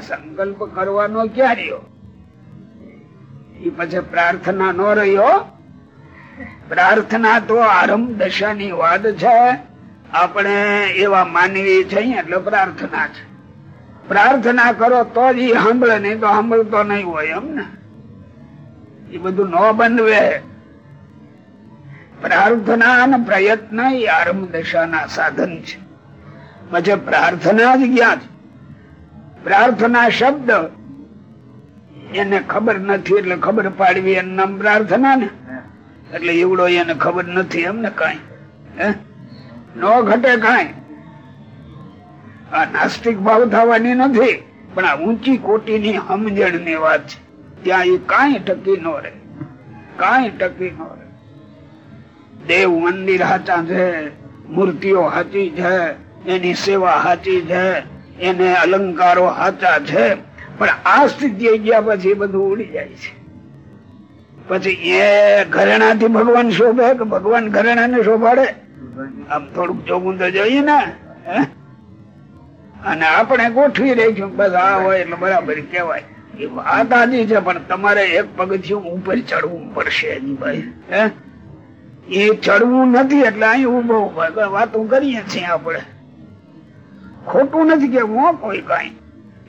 સંકલ્પ કરવાનો ક્યાં રહ્યો? એ પછી પ્રાર્થના નો રહ્યો? પ્રાર્થના તો આરંભ દશાની વાત છે. આપણે એવા માનવી છે એટલે પ્રાર્થના છે. પ્રાર્થના કરો તો જ એ સાંભળે, નહીં તો સાંભળતો નહીં હોય એમ ને. એ બધું ન બંધવે પ્રાર્થના અને પ્રયત્ન એ આરંભ દશાના સાધન છે. પછી પ્રાર્થના જ ક્યાં છે. પ્રાર્થના શબ્દ એને ખબર નથી, એટલે ખબર પાડવી એનું નામ પ્રાર્થના ને. એટલે એવડો એને ખબર નથી એમને કઈ. નો ઘટે કઈ. આ નાસ્તિક ભાવ થવાની નથી, પણ આ ઊંચી કોટીની સમજણની વાત છે. ત્યાં એ કાંઈ ટકી નો રહે, કાંઈ ટકી નો રહે. દેવ મંદિર હાચા છે, મૂર્તિઓ હાચી છે, એની સેવા હાચી છે, એને અલંકારો હાચા છે, પણ આ સ્થિતિ ગયા પછી બધું ઉડી જાય છે. પછી એ ઘરેણાથી ભગવાન શોભે કે ભગવાન ઘરેણાને શોભાડે? આમ થોડુંક જોવું તો જોઈએ ને? અને આપણે ગોઠવી રહીશું બસ આ હોય એટલે બરાબર કેવાય એ વાત આજી છે, પણ તમારે એક પગથિયું ઉપર ચડવું પડશે એની ભાઈ. હે? એ ચડવું નથી એટલે અહીં ઊભો વાતો કરીએ છીએ આપણે. ખોટું નથી કે હું કોઈ કઈ.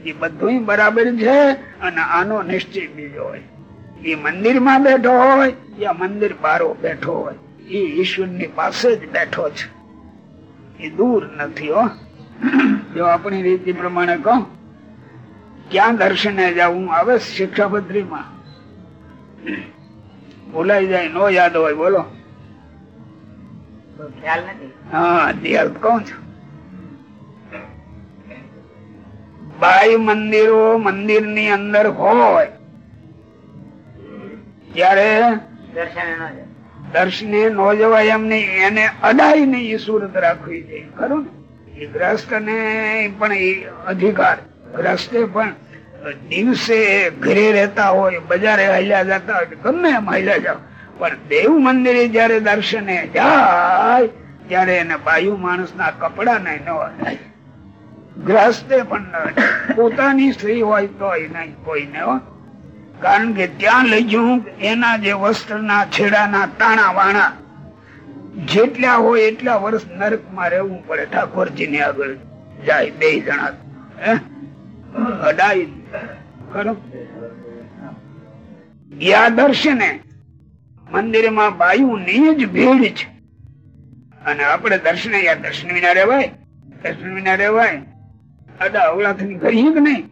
એ બધું બરાબર છે અને આનો નિશ્ચય બીજો હોય. એ મંદિરમાં બેઠો હોય યા મંદિર બારો બેઠો હોય. એ ઈશ્વર પાસે જ બેઠો છે. એ દૂર નથી હો. જો આપણી રીતિ પ્રમાણે કહો ક્યાં દર્શને જવું આવે શિક્ષાપત્રીમાં. ભૂલાઈ જાય નો યાદ હોય બોલો. કોઈ ખ્યાલ નથી. હા દિયાલ કહું છું. બાઈ મંદિરો મંદિરની અંદર હોય. ત્યારે દર્શન ન જવાય એમ નહીં એને અડાઈ ને સુરત રાખવી જોઈએ ખરું ને? ગ્રસ્ત ને પણ એ અધિકાર. ગ્રસ્તે પણ દિવસે ઘરે રહેતા હોય, બજારે હાલ્યા જતા હોય, ગમે એમ હાલ્યા જાવ પણ દેવ મંદિરે જયારે દર્શને જાય, ત્યારે એને બાયુ માણસ ના કપડા ને ન ગ્રસ્તે પણ ન પોતાની સ્ત્રી હોય તો નહીં કોઈને હો કારણ કે ત્યાં લઈ જવું એના જે વસ્ત્રના છેડાના તાણા વાણા જેટલા હોય એટલા વર્ષ નરકમાં રહેવું પડે. ઠાકોરજી ને આગળ જાય બે જણા? અડાઈ. ખરું? યા દર્શને મંદિરમાં બાયુ જ ભીડ છે. અને આપણે દર્શન યા દર્શન વિના રેવાય દર્શન વિના રેવાય અડા અવળાથી કરીએ કે નહીં?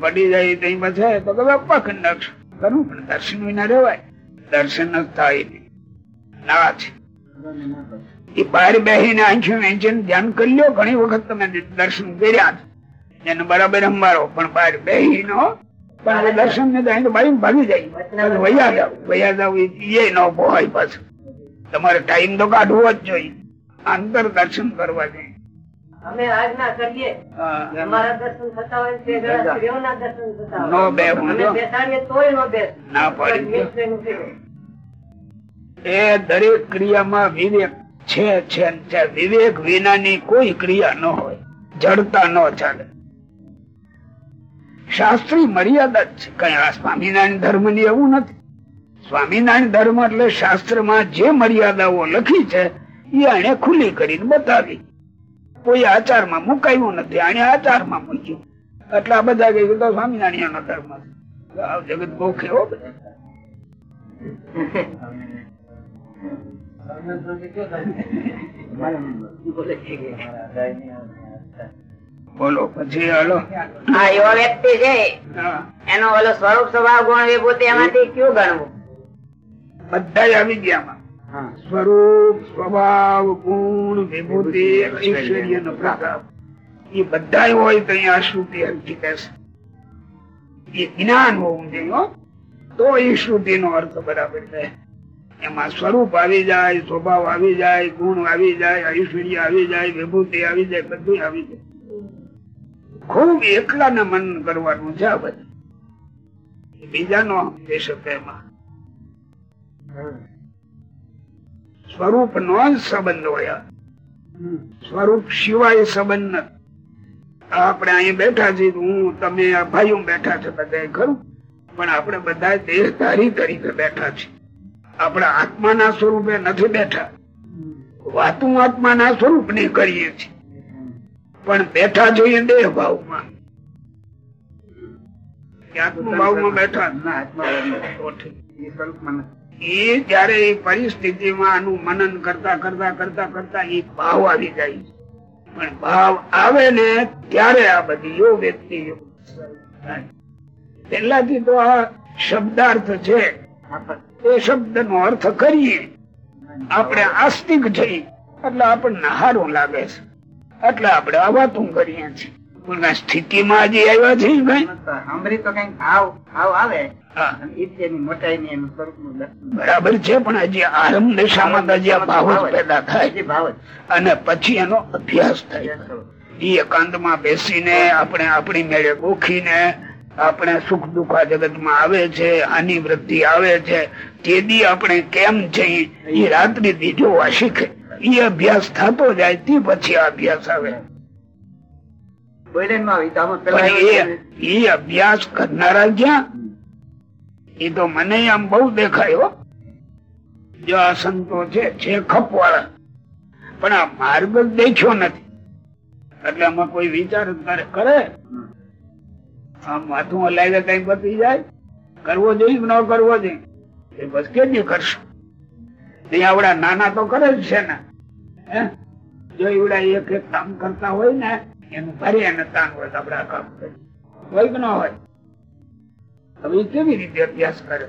પડી જાય તો પછી તો કે બાપા ખંડક કરું પણ દર્શન વિના રેવાય દર્શન જ થાય. નહીં એ બહાર બેસીને આંખી વેચીને ધ્યાન કરી લ્યો ઘણી વખત તમે દર્શન કર્યા છે એને બરાબર અંબારો પણ બહાર બેસી નો પણ દર્શન ને તો બાઈ ભાગી જાય. વૈયા જાવ વૈયા જાવ એ ન પોહાય પાછું. તમારે ટાઈમ તો કાઢવો જ જોઈએ. અંતર દર્શન કરવા જોઈએ. અમે આજ્ઞા કરીએ. અમારા દર્શન થતા હોય તે દર્શન થતા નો હોય. બે અમે બેસાડીએ તોય નો બેસ. ના પાડી એ દરેક ક્રિયામાં વિવેક છે છે વિવેક વિનાની કોઈ ક્રિયા ન હોય. જડતા ન ચાલે. શાસ્ત્રી મર્યાદા જ છે. કઈ સ્વામિનારાયણ ધર્મની એવું નથી. સ્વામિનારાયણ ધર્મ એટલે શાસ્ત્રમાં જે મર્યાદાઓ લખી છે, એ એને ખુલ્લી કરીને બતાવી. કોઈ આચારમાં મુકાયું નથી. આને આચારમાં મૂક્યું. એટલે આ બધા કહ્યું તો સ્વામિનારાયણ ધર્મ જગત ભોખે હો બધા. બોલો પછી હાલો. હા એવો વ્યક્તિ છે. એનો ઓલો સ્વરૂપ સ્વભાવ ગુણ વિભૂતિ એમાંથી કયું ગણવું? બધા આવી ગયા સ્વરૂપ સ્વભાવ ગુણ વિભૂતિ ઐશ્વર્ય નો પ્રતાપ. એ બધા હોય તો અહીંયા શ્રુતિ અર્થી કહેશે. એ જ્ઞાન હોવું જોઈએ તો એ શ્રુતિ નો અર્થ બરાબર છે એમાં સ્વરૂપ આવી જાય, સ્વભાવ આવી જાય, ગુણ આવી જાય, ઐશ્વર્ય આવી જાય, વિભૂતિ આવી જાય, બધું આવી જાય. ખૂબ એકલા ને મન કરવાનું છે આ બધું. બીજાનો સમજી શકે એમાં. સ્વરૂપ નો જ સંબંધ હોય. સ્વરૂપ સિવાય સંબંધ નથી. આપણે અહીં બેઠા છીએ હું, તમે આ ભાઈઓ બેઠા છે બધા ખરું? પણ આપણે બધા દેહધારી તરીકે બેઠા છીએ. આપણા આત્માના સ્વરૂપે નથી બેઠા. વાતું આત્માના સ્વરૂપની કરીએ છીએ. પણ બેઠા જોઈએ દેહ ભાવમાં. આત્મભાવમાં બેઠા એ જયારે એ પરિસ્થિતિમાં આનું મનન કરતા કરતા કરતા કરતા એ ભાવ આવી જાય પણ ભાવ આવે ને ત્યારે આ બધી યોગ વ્યક્તિ પેલાથી તો આ શબ્દાર્થ છે. એ શબ્દ નો અર્થ કરીએ. આપણે આસ્તિક થઈ એટલે આપણને હારું લાગે છે. એટલે આપણે આ વાતું કરીએ છીએ. પણ સ્થિતિમાં હજી આવ્યા છે કઈ સાંભળી તો કંઈક ભાવ ભાવ આવે. હા. એની મોટાઈ ની એનું સ્વરૂપનું દર્શન બરાબર છે પણ હજી આરંભ દશામાં હજી ભાવ જ પેદા થાય જે અને પછી એનો અભ્યાસ થાય. એ એકાંતમાં બેસીને આપણે આપણી મેળે ગોખીને આપણે સુખ દુઃખ આ જગતમાં આવે છે આની વૃદ્ધિ આવે છે તેથી આપણે કેમ છે એ રાત્રિ થી જોવા શીખે. એ અભ્યાસ થતો જાય તે પછી આ અભ્યાસ આવે. માં એ અભ્યાસ કરનારા ક્યાં એ તો મને આમ બહુ દેખાયો જો આ સંતો છે છે ખપવાળા. પણ આ માર્ગ દેખ્યો નથી. એટલે આમાં કોઈ વિચાર કરે? માથું હલાવે કઈ પતી જાય. કરવો જોઈએ ન કરવો જોઈએ? બસ કેદી કરશું. ત્યાં નાના તો કરે જ છે ને. જો એવડા એક એક કામ કરતા હોય ને, એનું ભારે એને તાન હોય આપડા કામ હોય કે ન હોય? હવે કેવી રીતે અભ્યાસ કરે?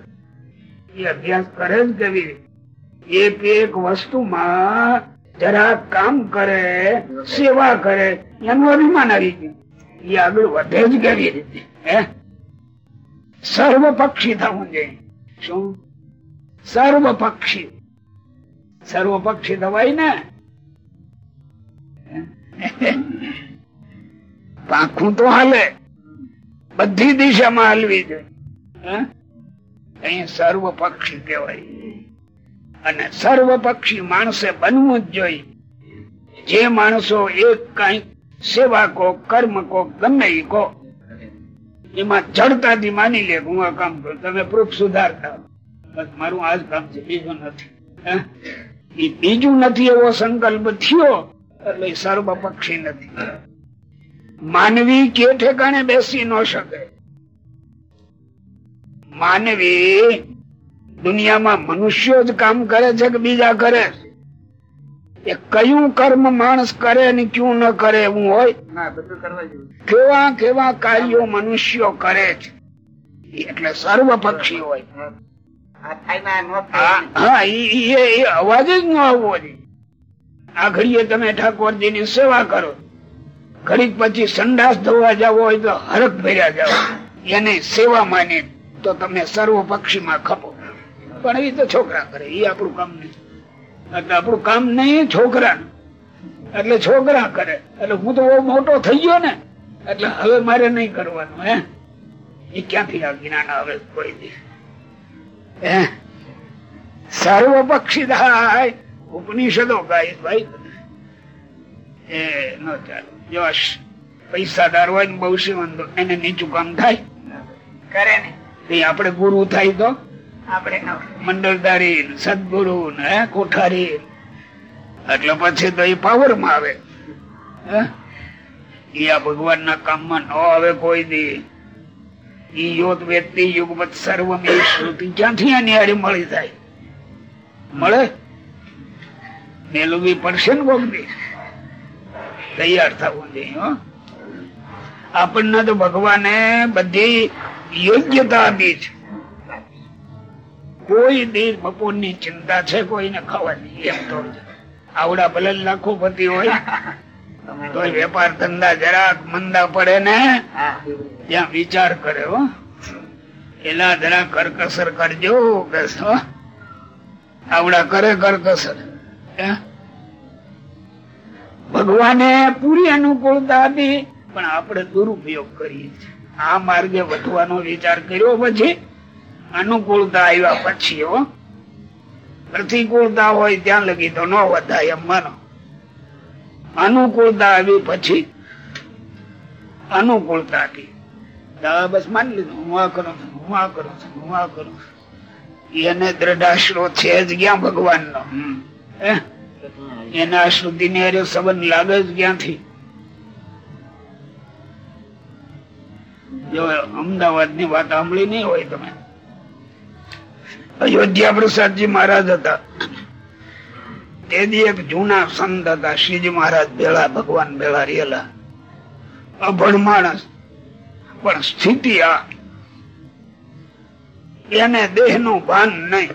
એ અભ્યાસ કરે જ કેવી રીતે? એક એક વસ્તુમાં જરા કામ કરે, સેવા કરે, એનું અભિમાન આવી ગયું. એ આગળ વધે જ કેવી રીતે? હે? સર્વ પક્ષી થવું જોઈએ. શું? સર્વ પક્ષી થવાય ને? પાંખું તો હાલે. બધી દિશામાં હાલવી જોઈએ? અહીં સર્વ પક્ષી કહેવાય. અને સર્વ પક્ષી માણસે બનવું જ જોઈએ. જે માણસો એક કઈ સેવા કો, કર્મ કો, ગમે કો. એમાં જડતાથી માની લે હું આ કામ કરું. તમે પ્રૂફ સુધારતા બસ મારું આ કામ છે, બીજું નથી? બીજું નથી એવો સંકલ્પ થયો, એટલે સર્વ પક્ષી નથી. માનવી કે ઠેકાણે બેસી ન શકે. માનવી દુનિયામાં મનુષ્યો જ કામ કરે છે કે બીજા કરે છે? એ કયું કર્મ માણસ કરે ને ક્યું ન કરે એવું હોય કેવા કેવા કાર્યો મનુષ્યો કરે છે. એટલે સર્વ પક્ષી હોય. હા. એ- અવાજ જ ન આવવો જોઈએ. આ ઘડીએ તમે ઠાકોરજી ની સેવા કરો. ઘડીક પછી સંડાસ ધોવા જાવ હોય તો હરક ભર્યા જાવ. એને સેવા માની તો તમે સર્વ પક્ષી માં ખપો. પણ એ તો છોકરા કરે એ આપણું કામ નહીં એટલે આપણું કામ નહીં છોકરા. એટલે છોકરા કરે. એટલે હું તો બહુ મોટો થઈ ગયો ને એટલે હવે મારે નહીં કરવાનું હે? એ ક્યાંથી આ જ્ઞાન આવે કોઈ દી? હે? સર્વ પક્ષી થાય ઉપનિષદો ગાય ભાઈ. એ ન ચાલે. યશ પૈસા શ- પૈસાદાર હોય ને બહુ વાંધો. એને નીચું કામ થાય? કરે ને. એ આપણે ગુરુ થાય તો? મંડળદારી સદગુરુ ને કોઠારી એટલે પછી તો એ પાવરમાં આવે? એ આ ભગવાન ના કામમાં ન આવે કોઈ દી. ઈ યોત વ્યક્તિ યુગમત સર્વમ શ્રુતિ ક્યાંથી આ હારી મળી થાય મળે? મેળવવી પડશે ને તૈયાર થવું જોઈએ. આપણને તો ભગવાને બધી યોગ્યતા આપી છે. કોઈ દી બપોરની ચિંતા છે, કોઈને ખાવાની એમ તો આવડા ભલે લાખો પતિ હોય. વેપાર ધંધા જરાક મંદા પડે ને, ત્યાં વિચાર કરે એલા જરા કરકસર કરજો? આવડા કરે કરકસર? ભગવાને પૂરી અનુકૂળતા આપી, પણ આપણે દુરુપયોગ કરીએ છીએ. આ માર્ગે વધવાનો વિચાર કર્યો પછી અનુકૂળતા આવ્યા પછી, હો. પ્રતિકૂળતા હોય ત્યાં લગી તો ન વધાય એમ માનો. અનુકૂળતા આવી પછી, અનુકૂળતા હતી બસ માની લીધું, હું આ કરું છું, હું આ કરું છું, હું આ કરું છું. એને દ્રઢાશ્રો છે જ ક્યાં ભગવાન નો એના શ્રુતિ ને અરે સંબંધ લાગે જ ક્યાંથી? જો અમદાવાદની વાત સાંભળી નહીં હોય તમે. અયોધ્યા પ્રસાદજી મહારાજ હતા. તેથી એક જૂના સંત હતા, શ્રીજી મહારાજ ભેળા ભગવાન ભેળા રહેલા. અભણ માણસ. પણ સ્થિતિ આ. એને દેહનું ભાન નહીં.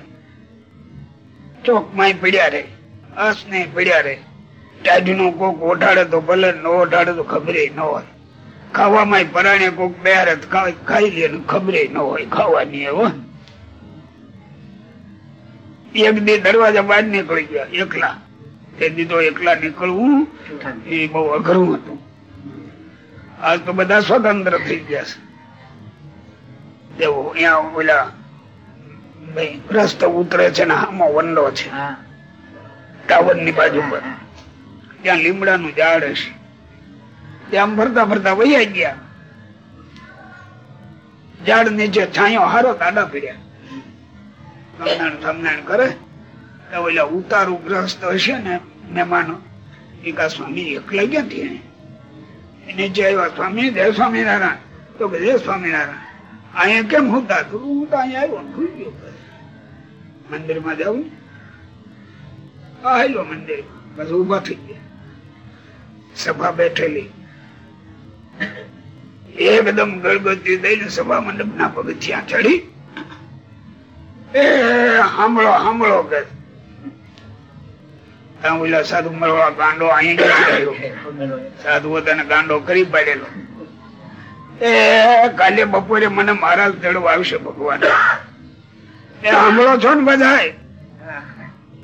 ચોકમાં પીડ્યા રે અસ ને પીડ્યા રે. ટાઢનું કોક ઓઢાડે તો ભલે, ન ઓઢાડે તો ખબરે ન હોય. ખાવામાં પરાણે કોક બેહારે તો ખાઈ લે ખબરે ન હોય. ખાવાની એવો એક દી દરવાજા બહાર નીકળી ગયા એકલા. તે દીધો એકલા નીકળવું એ બહુ અઘરું હતું. આજ તો બધા સ્વતંત્ર થઈ ગયા છે. તેઓ અહીંયા ઓલા રસ્તો ઉતરે છે ને આમો વંડો છે. ટાવરની બાજુ પર. ત્યાં લીમડાનું ઝાડ હશે. ત્યાં ફરતા ફરતા વૈયા ગયા. ઝાડ નીચે છાંયો હારો દાડા પીડ્યા. સમનાણ સમનાણ કરે. ઓલા ઉતારું ગ્રસ્ત હશે ને મહેમાનો. એકા સ્વામી એકલા ક્યાંથી એને? નીચે આવ્યા, સ્વામી, જય સ્વામિનારાયણ. તો કે, જય સ્વામિનારાયણ. અહીંયા કેમ હોતા? તો હું તો અહીંયા આવ્યો ને સુઈ ગયો મંદિરમાં જાઉં આ હેલો મંદિર. બસ ઊભા થઈ ગયા. સભા બેઠેલી. એકદમ ગળગતી દઈને સભા મંડપ ના પગથિયા ચડી એ સાંભળો સાંભળો, કે સાધુ મળવા ગાંડો અહીં તને ગાંડો કરી પાડેલો. એ, કાલે બપોરે મને મારા તેડવા આવશે ભગવાન. એ, સાંભળો છો ને બધા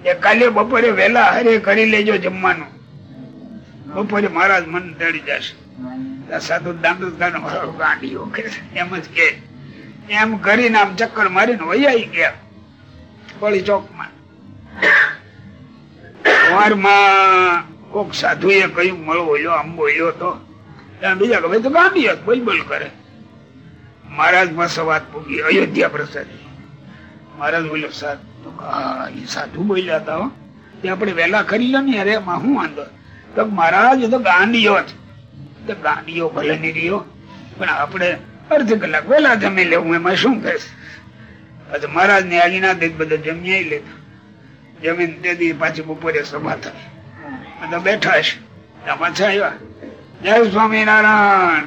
એ, કાલે બપોરે વેલા હરે કરી લેજો જમવાનું. બપોરે મહારાજ મન તેડી જશે. સાધુ દાંડો મારો ગાંડીઓ એમ જ કે. એમ કરીને આમ ચક્કર મારીને વૈયાઈ ગયા વળી ચોકમાં. સવારમાં કોક સાધુ એ કહ્યું મળો બોલ્યો આમ બોલ્યો તો. બીજા કે ભાઈ તો ગાંધી બોલ કરે. મહારાજ પાસે વાત પૂગી અયોધ્યા પ્રસાદ. મહારાજ બોલ્યો સાધુ તો હા, સાધુ બોલ્યા હતા હો. તે આપણે વેલા કરી લો ને અરે એમાં શું વાંધો. તો મહારાજ તો ગાંધીઓ જ ગાંડીયો ભલે નહીં રહ્યો પણ આપણે અડધી કલાક વેલા જમી લેવું, એમાં શું કહેશ? પછી મહારાજ ને આજ્ઞા દે બધા જમી લીધું જમીન તે દી, પાછી બપોરે સભા થઈ બધા બેઠા છે. પાછા આવ્યા. જય સ્વામિનારાયણ.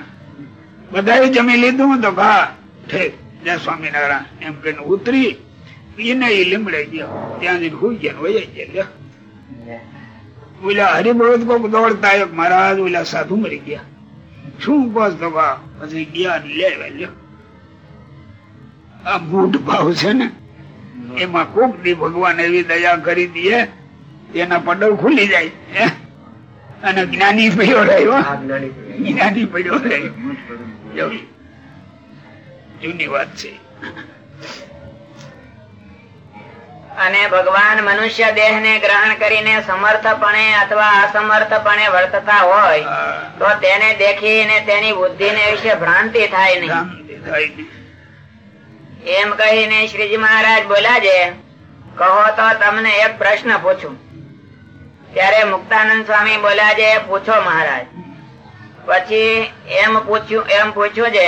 બધા જમી લીધું તો ઘા. ઠેક જય સ્વામિનારાયણ. એમ કહીને ઉતરી. એને એ લીમડે ગયો. ત્યાં જઈને હુઈ ગયા ને ગયા. બોલ્યા હરિભગત કોક દોડતા મહારાજ, ઓલા સાધુ મરી ગયા. શું બસ તો પછી ગયા લેવા, લ્યો. આ મૂઢ ભાવ છે ને, એમાં કોક દી ભગવાન એવી દયા કરી દે, એના પડલ ખુલી જાય? અને જ્ઞાની પડ્યો રહ્યો જ્ઞાની પડ્યો રહ્યો. જૂની વાત છે. અને ભગવાન મનુષ્ય દેહ ને ગ્રહણ કરીને સમર્થપણે અથવા અસમર્થપણે વર્તતા હોય તો તેને દેખીને તેની બુદ્ધિ ને વિશે ભ્રાંતિ થાય નહીં. એમ કહીને શ્રીજી મહારાજ બોલ્યા છે કહો તો તમને એક પ્રશ્ન પૂછું. ત્યારે મુક્તાનંદ સ્વામી બોલ્યા છે પૂછો મહારાજ. પછી એમ પૂછ્યું એમ પૂછ્યું છે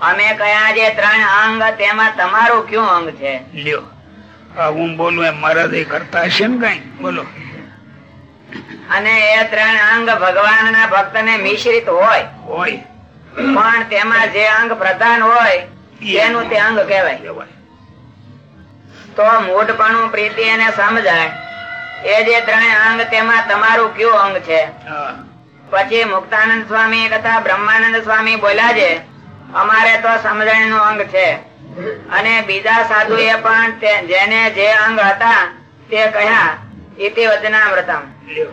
અમે કયા જે ત્રણ અંગ તેમાં તમારું કયું અંગ છે? લ્યો. હું બોલું એમ મહારાજ કરતા હશે ને કઈ? બોલો. અને એ ત્રણ અંગ ભગવાનના ભક્તને મિશ્રિત હોય. હોય. પણ તેમાં જે અંગ પ્રધાન હોય તેનું તે અંગ કહેવાય. તો મૂઢપણું પ્રીતિ એને સમજાય. એ જે ત્રણ અંગ તેમાં તમારું કયું અંગ છે? પછી મુક્તાનંદ સ્વામી તથા બ્રહ્માનંદ સ્વામી બોલ્યા છે અમારે તો સમજણનું અંગ છે. અને બીજા સાધુ એ પણ જેને જે અંગ હતા તે કહ્યા ઇતિ વચનામૃતમ.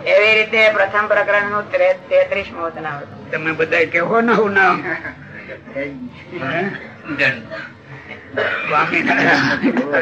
એવી રીતે પ્રથમ પ્રકરણનું તેત્રીસ વચનામૃતમ તમે બધા કેવો ને હું નામ? સ્વામી સ્વામી.